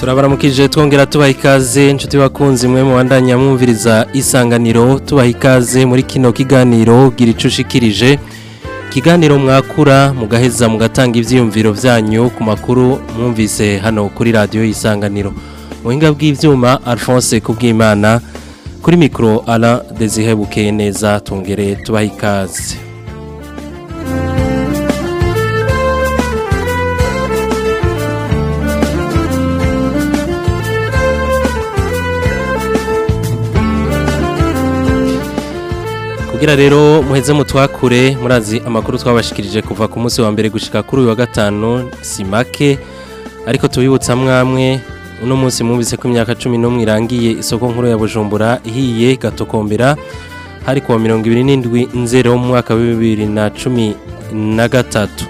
turabaramukije twongera tubaha ikaze inshuti bakunzi imwe mu bandanya mwumviriza isanganiro tubaha ikaze muri kino kiganiro gira icyo ushikirije ikiganiro mwakura mugaheza mugatanga ibyiyumviro byanyu ku makuru mwumvise hano kuri radiyo isanganiro buhinga bw'ibyuma alphonse kubwimana kuri mikoro ara dezihe bukeye neza tungere tubaha ikaze kugira rero muheze mutwakure murazi amakuru twabashikirije kuva ku munsi wa mbere gushika kuri uyu wa gatanu si make ariko tubibutsa mwamwe uno munsi mwumvise ko imyaka cumi n'umwe irangiye isoko nkuru ya bujumbura ihiye gatokombera hari kuwa mirongo ibiri n'indwi nzero mu mwaka wa bibiri na cumi na gatatu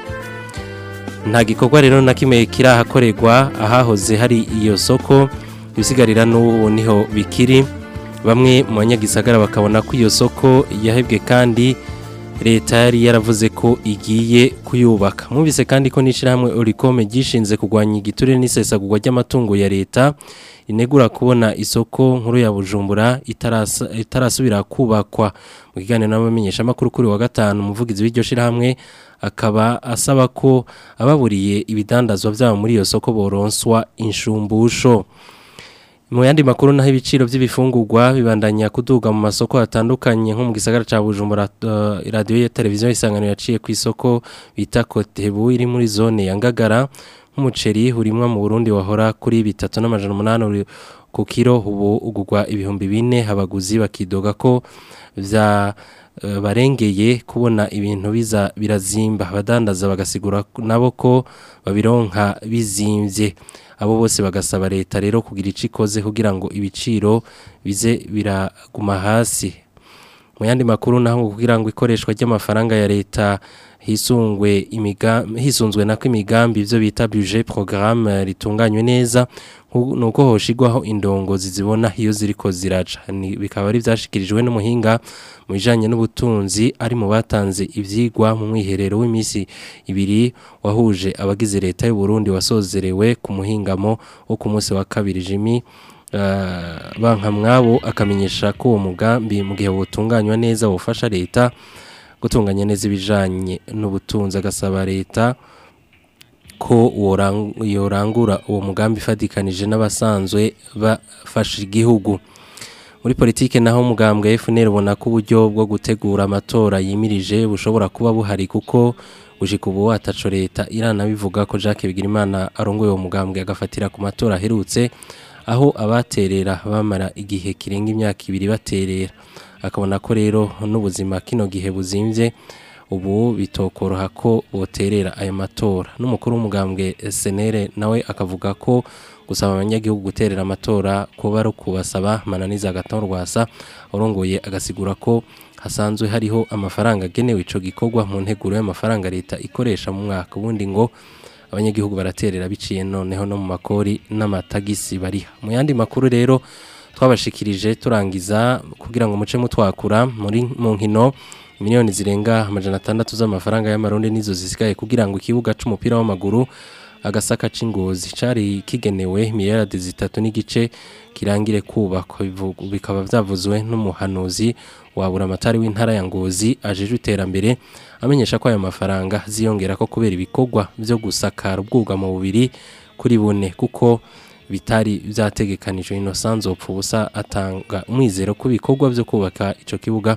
nta gikorwa rero na kimwe kirahakorerwa ahahoze hari iyo soko ibisigarira n'ubu niho bikiri bamwe mu banyagisagara bakabona ko iyo soko yahebwe kandi leta yari yaravuze ko igiye kuyubaka mwumvise kandi ko n'ishyirahamwe orikome gishinze kurwanya igiturire n'isesagurwa ry'amatungo ya leta inegura kubona isoko nkuru ya bujumbura itarasubira kubakwa mu kiganiro n'abamenyeshamakuru kuri wa gatanu umuvugizi w'iryo shyirahamwe akaba asaba ko ababuriye ibidandazwa byabo muri iyo soko boronswa inshumbusho mu yandi makuru naho ibiciro by'ibifungurwa bibandanya kuduga mu masoko atandukanye nko mu gisagara cya bujumbura eh, radiyo ya televiziyo isangano yaciye ku isoko bita kotebu iri muri zone ya ngagara nk'umuceri urimwa mu burundi wahora kuri bitatu n'amajana umunani ku kilo ubu ugugwa ibihumbi bine habaguzi bakidoga ko bya eh, barengeye kubona ibintu biza birazimba badandaza bagasigura nabo ko babironka bizimbye abo bose bagasaba leta rero kugira icyo ikoze kugira ngo ibiciro bize biraguma hasi mu yandi makuru naho kugira ngo ikoreshwa ry'amafaranga ya leta hisungwe hisunzwe nako imigambi ibyo bita buje porogaramu ritunganywe neza uko hoshigwaho indongozi zibona iyo ziriko ziraca bikaba ari byashikirijwe n'umuhinga mu bijanye n'ubutunzi ari mu batanze ibyigwa mu mwiherero w’iminsi ibiri wahuje abagize leta y'u Burundi wasozerewe ku muhingamo wo ku munsi wa kabiri Jimmy ah, banka akamenyesha ko uwo mugambi mu gihe wotunganywa neza wofasha leta gutunganya neza ibijanye n'ubutunzi agasaba leta ko yorangura uwo mugambi ifatikanije n'abasanzwe bafashe igihugu muri politiki naho umugambwe FNL ubona ko uburyo bwo gutegura amatora yimirije bushobora kuba buhari kuko gushika ubu ataco leta irana bivuga ko Jacques Bigirimana arongoye uwo mugambwe agafatira ku matora aherutse aho abaterera bamara igihe kirenga imyaka ibiri baterera akabona ko rero n'ubuzima kino gihe buzimvye ubu bitokoroha ko boterera ayo matora n'umukuru w'umugambwe senere nawe akavuga ko gusaba abanyagihugu guterera amatora kuba ari ukubasaba mananiza agaton rwasa urongoye agasigura ko hasanzwe hariho amafaranga agenewe icyo gikorwa mu nteguro y'amafaranga leta ikoresha mu mwaka ubundi ngo abanyagihugu baraterera biciye noneho no mu makori n'amatagisi bariha mu yandi makuru rero twabashikirije turangiza kugira ngo muce mutwakura muri mu nkino miliyoni zirenga amajana atandatu z'amafaranga y'amarundi nizo zisigaye kugira ngo ikibuga cy’umupira w'amaguru agasaka cy’ingozi cari kigenewe miliyaradi zitatu n'igice kirangire kubakwa bikaba byavuzwe n'umuhanuzi wabura amatari w'intara ya ngozi ajejwe iterambere amenyesha ko ayo mafaranga ziyongera ko kubera ibikorwa byo gusakara ubwugamo bubiri kuri bune kuko bitari byategekanijwe ino sanzopfa ubusa atanga umwizero ku bikorwa byo kubaka icyo kibuga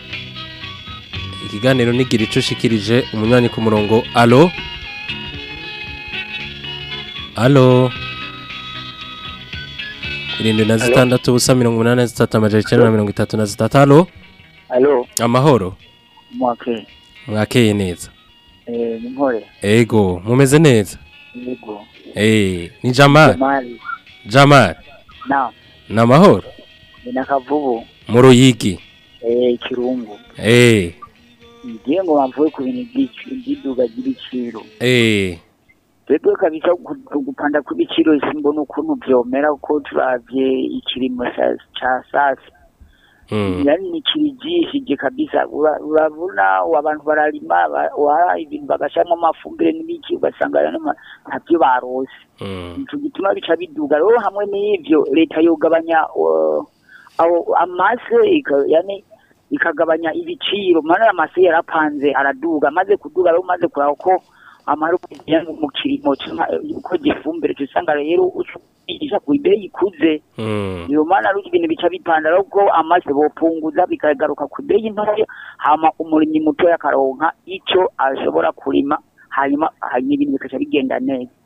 ikiganiro n'igira icyo ushikirije umunywanyi ku murongo alo alo irindwi na zitandatu ubusa mirongo inani na zitatu amajana icyenda na mirongo itatu na zitatu alo amahoro mwakeye neza Eh, ni ego mumeze neza yego ni jamari jamari ni amahoro ni na kavubu mu ruyigi ikirungu ngiye ngo bavuye ku bintu by'iduga ry'ibiciro twebwe kabisa gupanda kw'ibiciro simbona ukuntu byomera kuko turabye ikirimo cya sasi Mm. yani ni kirijishije kabisa urabona abantu bararima ibintu bagashiramo amafumbire n'ibiki ugasanga ntabyo barose ico mm. gituma bica biduga rero hamwe nibyo leta yogabanya amase yani ikagabanya ibiciro mana amase yarapanze araduga maze kuduga rero maze kurako amara kugira ngo mu kirimo uko gifumbire usanga rero ucisha ku ibe ikuze niyo hmm. mana ari ibintu bica bipandara ubwo amazi bopunguza bikagaruka ku ibe y'intoya hama umurimyi muto akaronka icyo ashobora kurima hanyuma hanyuma ibintu bikaca bigenda neza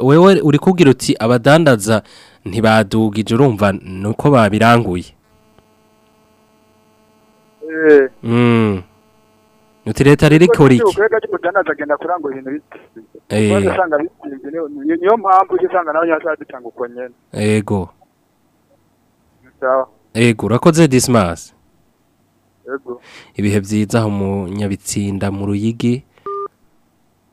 wewe uri kubwira uti abadandaza ntibadugije urumva ni uko babiranguye eh. mm. nuti leta riri kuri iki ukwega cy'umudandaza agenda kurangura ibihe byiza umunyabitsinda mu ruyigi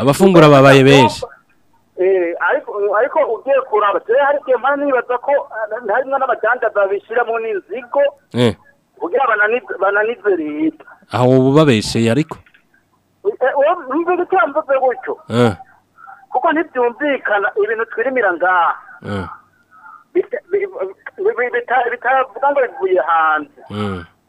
abafungura babaye benshi eh, ariko ugiye kuraba rero hari igihe mpamvu nibaza ko harimo n'abadandaza bishyiramo n'inzigo bananize leta aho ubabesheye ariko eh, eh, mvuga gutambutse gutyo eh. kuko ntibyumvikana ibintu twirimira ngaha bitavuga ngo bivuye hanze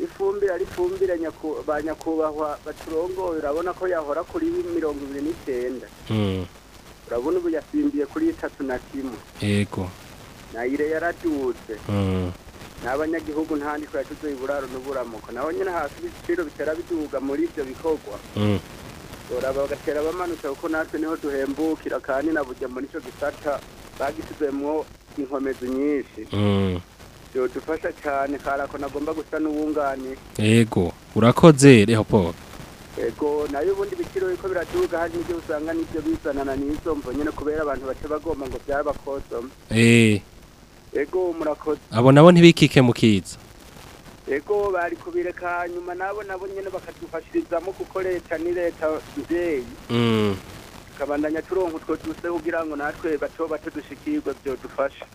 ifumbire ari ifumbire ba nyakubahwa baturongoye urabona ko yahora kuri mirongo ibiri n'icyenda hmm. urabona ubu yasimbiye kuri itatu na kimwe yego nayire yaradutse hmm. n'abanyagihugu ntandiko yashizeho iburaro n'uburamuko naho nyine hasi ibiciro bitera biduga muri ibyo bikorwa hmm. uraba bagatera bamanutse kuko natwe niho duhembukira kandi na bujya muri icyo gisata bagisizemwo inkomezi nyinshi yodufasha cyane karako nagomba gusa n'ubungane yego urakoze reho yego nayo ubundi bikiro yuko biraduga hari n'ibyo usanga n'ibyo bizanana n'izo mvo nyine kubera abantu bace bagomba ngo byabakozamo eee eh. yego murakoze abo nabo ntibikike mu kiza yego bari kubireka nyuma nabo nabo nyine bakadufashirizamo kuko ni leta nzeyi mm. tukabandanya turonka utwo duse kugira ngo natwe bato bato dushikirwe byo dufasha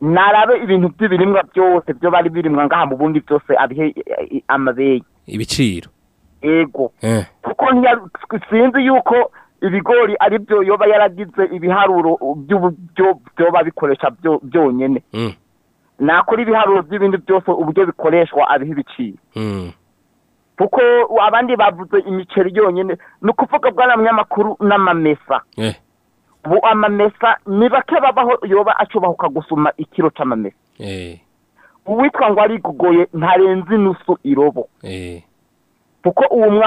narabe ibintu by'ibirimwa byose byo bari birimwa ngaha mu bundi byose abihe amabeye ibiciro ego eh. kuko sinzi yuko ibigori ari byo yoba yaragize ibiharuro by'uburyo byoba bikoresha byonyine mm. nakora ibiharuro by'ibindi byose uburyo bikoreshwa abiha ibiciro mm. kuko abandi bavuze imiceri yonyine ni ukuvuga bw'abanyamakuru n'amamesa eh. ubu amamesa ni bake babaho yoba acubahuka gusoma ikiro cy'amamesa eh. uwitwa ngo arigugoye ntarenze inusu irobo kuko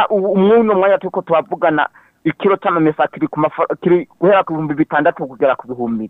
umwuno mwanya turi ko tuhavugana ikiro cy'amamesa kiri guhera ku bihumbi bitandatu kugera ku bihumbi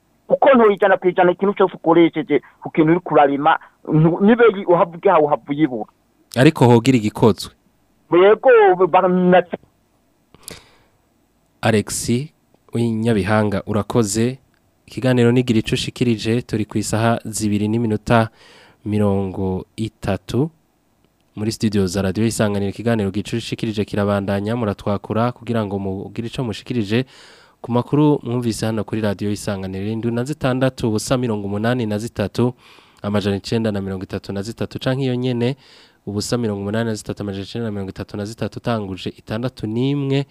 kuko ntoyijana ku ijana ikintu cyose ukoresheje ku kintu uri kurarima niba uhabwe hawe uhava uyibura ariko hogira igikotswe yego alexi w'inyabihanga urakoze ikiganiro n'igira icyo ushikirije turi ku isaha zibiri n'iminota mirongo itatu muri studio za radiyo isanganiro ikiganiro gicushikirije kirabandanya muratwakura kugira ngo mugire icyo mushikirije ku mwumvise hano kuri radiyo isanganiro indwi na zitandatu ubusa mirongo umunani na zitatu amajana icyenda na mirongo itatu na zitatu cyangwa iyo nyine ubusa mirongo umunani na zitatu amajana icyenda na mirongo itatu na zitatu utanguje itandatu n'imwe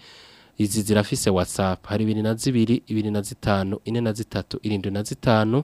izi zirafise WhatsApp, hari ibiri na zibiri ibiri na zitanu ine na zitatu irindwi na zitanu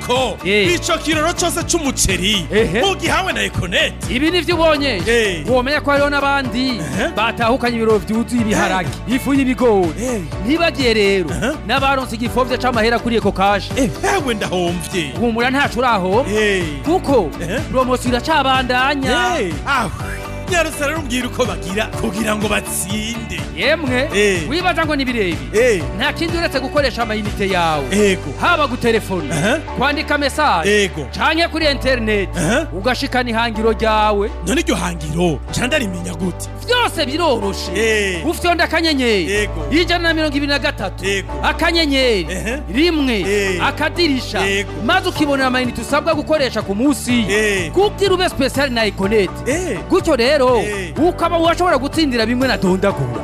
ko ico kiroro cose c'umuceri ugihawe na ekonete ibi nivyo ubonye womenya ko hariho n'abandi batahukanye ibiro byuzuye ibiharage ifu y'ibigori ntibagiye rero n'abaronse igifobye c'amahera kuri eko kaje eh, ewe ndahomvye humura ntacu uraho kuko promosiyo iracabandanya nyarusara arambwira uko bagira kugira ngo batsinde yemwe eh. wibaza ngo ni eh. nta kindi uretse gukoresha amayinite yawe haba gutelefona kwandika mesaje canke kuri interineti ugashikana ihangiro ryawe none iryo hangiro candarimenya gute byose biroroshe eh. ufite nda akanyenyeri ijana na mirongo ibiri na gatatu akanyenyeri rimwe akadirisha maze ukibonera amayinite usabwa gukoresha ku munsi kugira ube special na ekonete gutyo rero rero ukaba washobora gutsindira bimwe na dondagura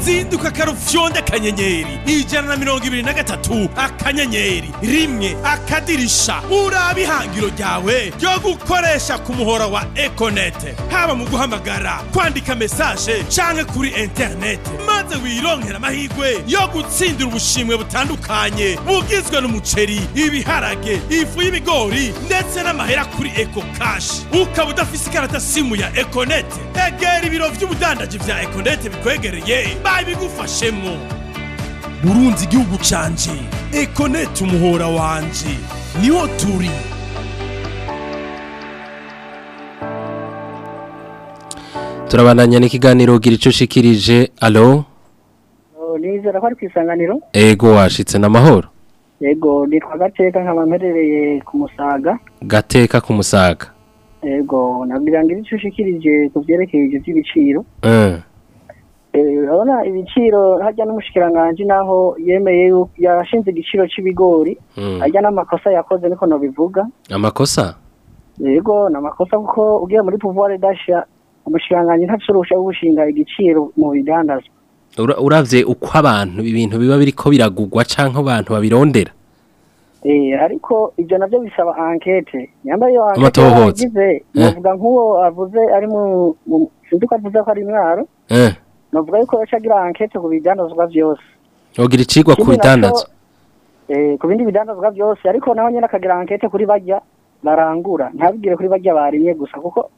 zinduka akarufyonde akanyenyeri ijana na mirongo ibiri na gatatu akanyenyeri rimwe akadirisha urabe ihangiro ryawe ryo gukoresha ku muhora wa ekonete haba mu guhamagara kwandika mesaje canke kuri interinete maze wirongera amahirwe yo gutsindira ubushimwe butandukanye bugizwe n'umuceri ibiharage ifu y'ibigori ndetse n'amahera kuri eko kashi ukaba udafise ikarata simu ya ekonete egera ibiro by'ubudandaji vya ekonete bikwegereye imana ibigufashemo burunzi igihugu canje ekonete umuhora wanjye niho turi turabandanya n'ikiganiro gira icyo ushikirije alo oh, nizera ko ari ku isanganiro ego washitse n'amahoro ego nitwa gateka nkaba mperereye ku musaga gateka ku musaga ego nabwira ngo icyo ushikirije ku byerekeye ibyo by'ibiciro eh. Eh, urabona ibiciro hajya n'umushikiranganji naho yemeye yashinze igiciro cy'ibigori hmm. ajya n'amakosa yakoze niko nabivuga amakosa yego ni amakosa kuko ugiye muri pouvoir dasha umushikiranganji ntacorosha gushinga igiciro mu bidandazwa uravye uko abantu ibintu biba ko biragugwa cyangwa abantu babirondera eh, ariko ibyo navyo bisaba enquete nyamba yo enquete agize bavuga eh. nk'uwo avuze ari mu sinzi ko avuze ko ari mwaro nuvuga yuko yacagira ankete ku bidandazwa byose yogira ikigwa ku bidandazwa eh, ku bindi bidandazwa byose ariko naho nyine akagira ankete kuri bajya barangura ntabigire kuri bajya barimye gusa kuko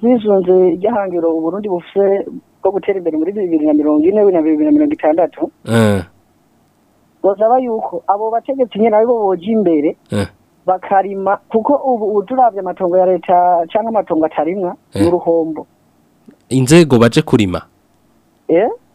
twisunze ry'ahangiro uburundi bufite bwo gutera imbere muri bibiri na mirongo ine na bibiri na mirongo itandatu eh. basaba yuko abo bategetsi nyine nabo boja imbere eh. bakarima kuko ubu uturabye amatongo ya leta cyangwa amatongo atarimwa ni uruhombo inzego baje kurima Eh?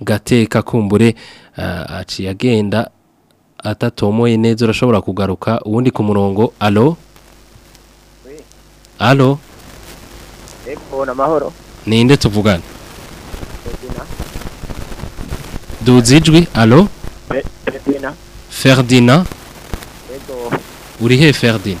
gateka kumbure uh, aciye agenda atatomoye neza urashobora kugaruka ubundi ku murongo alo alo amahoro ninde tuvugana duzi ijwi alo ferdina uri he ferdina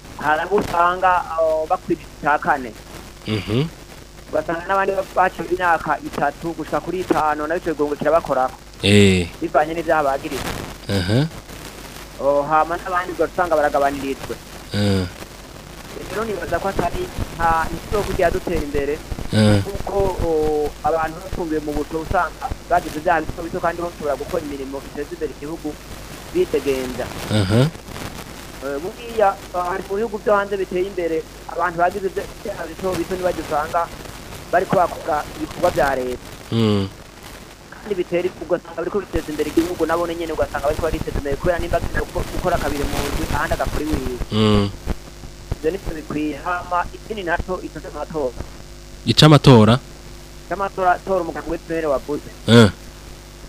hari abo usanga oh, bakwibye icya kane mhm. ugasanga n'abandi baciwe imyaka itatu gushika kuri itanu nabyo bigongo kirabakorako eh. bivanye n'ibyaha hama n'abandi ugasanga baragabanirijwe rero nibaza ko atari nta nshuro kugira dutera imbere kuko abantu bafungiwe mu buto usanga bagize ibyaha bito bito kandi bashobora gukora imirimo iteza imbere igihugu bitegenza buriya ah, hari mu bihugu byo hanze biteye imbere abantu bagize ibyaha bito bito ntibagisanga bari kwaka ibikorwa bya leta hmm. kandi bitera ugasanga bari biteza imbere igihugu nabo nyine ugasanga bari bariteza imbere kubera nimba gukora kabiri mu nzu ahandi agakora iwiwe hmm. ibyo nibyo bikwiye hama ikindi nacyo ico c'amatora ic'amatora c'amatora tora umuganga w'ipfere wavuze eh.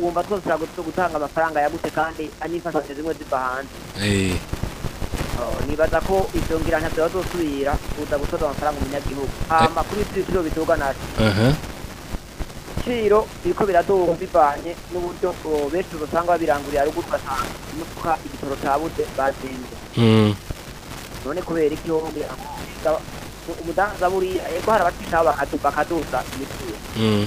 wumva twose turagutuza gutanga amafaranga yagutse kandi anifashishije zimwe ziva hanze eh. oh, nibaza ko ibyo ngira ntabyo bazosubira kuza gutoza amafaranga umunyagihugu eh. amakuru y'ibiciro biduga natwe ibiciro biriko biraduga bivanye n'uburyo oh, benshi usanga babirangurira ruguru ugasanga umufuka igitoro cyabuze bazinze hmm. none kubera iki umudanza buriya ego hari abatisha bakaduza imitwe hmm.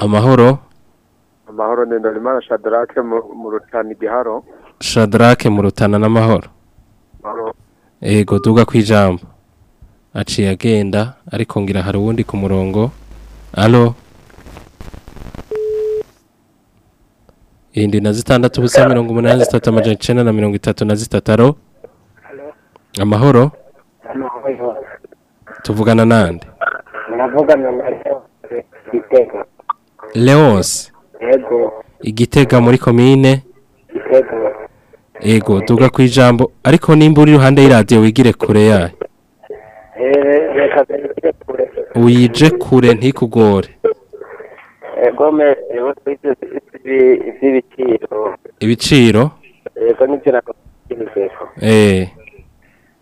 amahoro amahoro ni ndorimana shadarake mu rutana igiharo shadarake mu rutana n'amahoro yego duga ku ijambo aciye agenda ariko ngira hari uwundi ku murongo alo irindwi na zitandatu ubusa mirongo umunani zitatu amajana icyenda na mirongo itatu na zitatu alo amahoro tuvugana nande na igitega leonce igitega muri komine ego yego tuvuga ku ijambo ariko nimba uri iruhande y'iradiyo wigire kure yayo eh, uyije kure ntikugore ibiciro yego eh.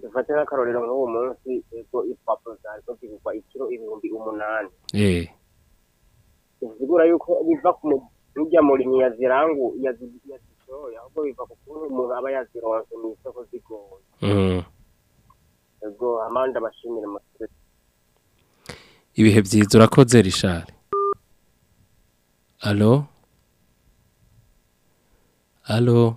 dufate nk'akarorero nk'uwo munsi ego eh, impapuro zariko zigurwa ikiro ibihumbi umunani zigura eh. yuko biva ku mujya murimyi yazirangu yazishoye ahubwo biva ku kuntu umuntu aba yazironse mu isoko zigoye mm. ego amande abashimira amasosiyete ibihe byiza urakoze rishari alo alo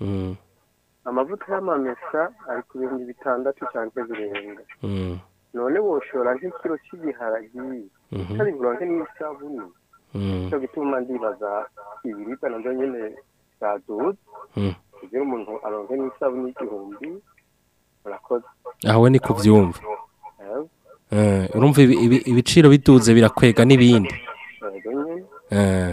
mm. amavuta y'amamesa ari ku bihumbi bitandatu cyangwa birenga mm. none boshora nk'ikiro cy'igiharagi mm-hmm. kabigura nk'isabune cyo gituma ndibaza ibiribwa nabyo nyine byaduze kugira umuntu aronke n'isabune y'igihumbi murakoze aho we ni kubyumva eh, urumva ibiciro biduze birakwega n'ibindi eh,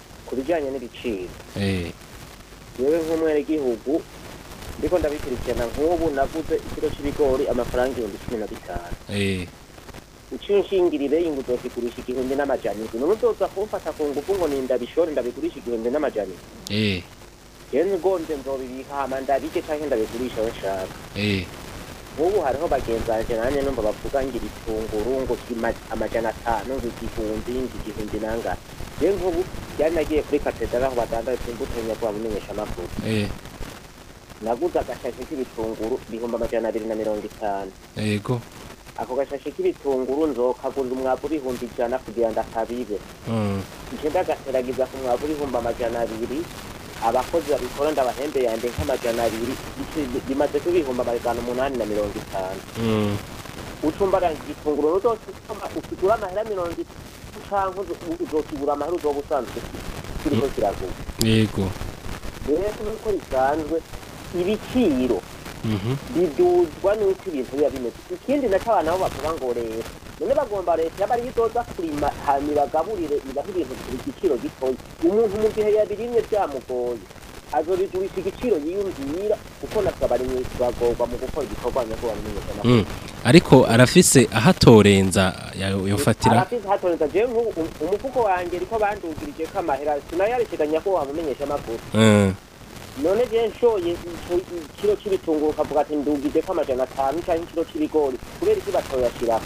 ku bijyanye n'ibiciro eh. yewe nk'umwenegihugu ndiko ndabikurikirana nk'ubu naguze ikiro cy'ibigori amafaranga ibihumbi cumi na bitanu uciye eh. nshingirire inguzozigurisha igihumbi n'amajana indwi n'ubu nzoza kumfata ku ngufu ngo nindabishore ndabigurisha igihumbi n'amajana indwi eh. yewe ngonze nzobibika hama ndabike canke ndabigurisha aho nshaka ubu hariho bagenzi banjye nanjye numva bavuga ngira ifunguro ngo amajana atanu ngo igihumbi ngo igihumbi n'angana rero nk'ubu byari nagiye kuri katedara aho badandariza imbuto nyakubahwa bamenyesha amakuru eh. naguze agashashi k'ibitunguru ibihumbi amajana abiri na mirongo itanu yego ako gashashi k'ibitunguru nzokagurira umwavu w'ibihumbi ijana kugira ngo akabibe hmm. ngenda agateragiza ku mwavu w'ibihumbi amajana abiri abakozi babikora ndabahembe yanjye nk'amajana abiri bimaze kubihumba amajana umunani na mirongo itanu hmm. ucumbarangiye ifunguro ruzosoma ukigura amahera mirongo itanu cyangwa uzokigura amahera uzoba usanzwe kiriko hmm. kiragura yego rero nk'uko bisanzwe ibiciro bibyuzwa n'uko ibintu biba bimeze ikindi nacyo abantu nabo bavuga ngo rero none bagomba leta yaba ariyo idoza kurima hanyuma ibagaburire ibahe ibintu ku giciro gitoya umuntu mu gihe yabirimye byamugoye azobigurisha igiciro yiyumvira kuko nasabarimwe bagomba mu gukora igikorwa nyakubahwa n'umunyarwanda hmm. ariko arafise ahatorenza yafatira arafise ahatorenza jewe nk'ubu umufuko wanjye ariko bandugirije ko amahera sinayo ariteganya ko wamumenyesha amakuru hmm. none je ikiro cy'ibitunguru ukavuga ati ndugize k'amajana atanu cyangwa ikiro cy'ibigori kubera iki batoyashyiraho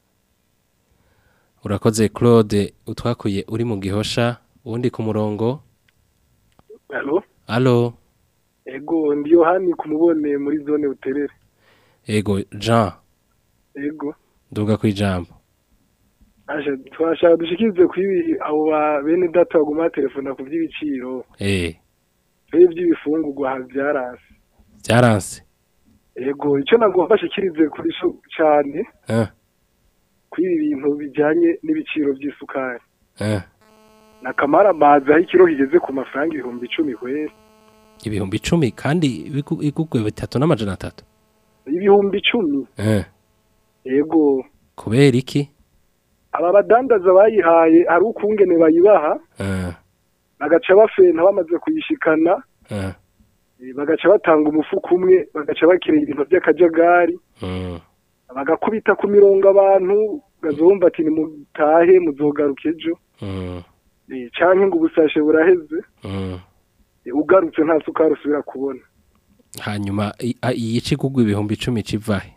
urakoze claude utwakuye uri mu gihosha undi ku murongo alo ego ndi yohani kumubone muri zone uterere ego jean ego nduga ku ijambo twasha dushikirize ku abo ba bene data baguma telefona ku by'ibiciro eee eh. rero iby'ibifungurwa byaranse byaranse ego icyo ntabwo wabashikirize kuri cyo cyane eh. kuri ibi bintu bijyanye n'ibiciro by'isukari eh. na kamara amazi aho ikiro kigeze ku mafaranga ibihumbi icumi kwezi ibihumbi icumi kandi igugwe bitatu n'amajana atatu ibihumbi icumi eh. yego kubera iki aba badandaza bayihaye ari ukungene bayibaha eh. bagaca bafena bamaze kuyishikana bagaca batanga umufuka umwe bagaca bakira ibintu by'akajagari mm. bagakubita ku mirongo abantu azumva ati nimutahe muzogaruke ejo mm. cyane ngo ubusashe buraheze mm. ugarutse nta sukari usubira kubona hanyuma iyi kugwa ibihumbi icumi kivahe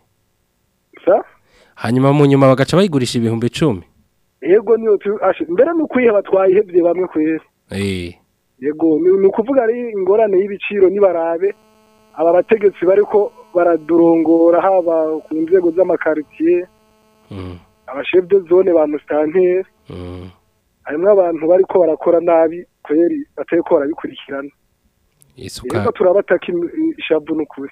hanyuma mu nyuma bagaca bayigurisha ibihumbi icumi yego niyo mbere ni ukwiheba twayihebye bamwe kwera eh. yego ni ukuvuga ari ingorane y'ibiciro nibarabe aba bategetsi bariko baradurongora haba ku nzego z'amakaritsiye mm. abashefu de zone ba musitanteri mm. harimo abantu bariko barakora nabi kweri bateye ko barabikurikirana isukari turabataka ishabu n'ukuri